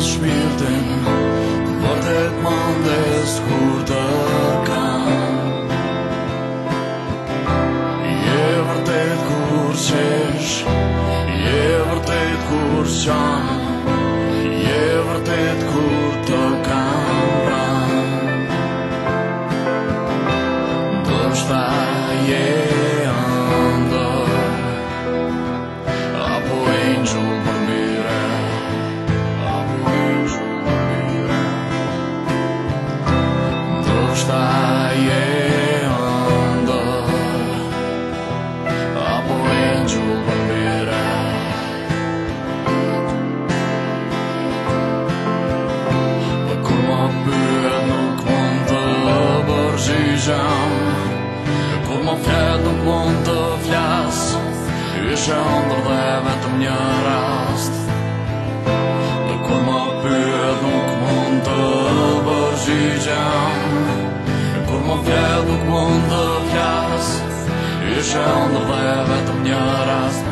shpirtin Më të të mandes kur të kam Je vërtet kur qesh Je vërtet kur qam Je vërtet kur të kam pra je yeah. shëm Kur më fjallë nuk mund të flas Ishe ndër dhe vetëm një rast Dhe kur më pyet nuk mund të bërgjigjem Kur më fjallë nuk mund të flas Ishe ndër dhe vetëm një rast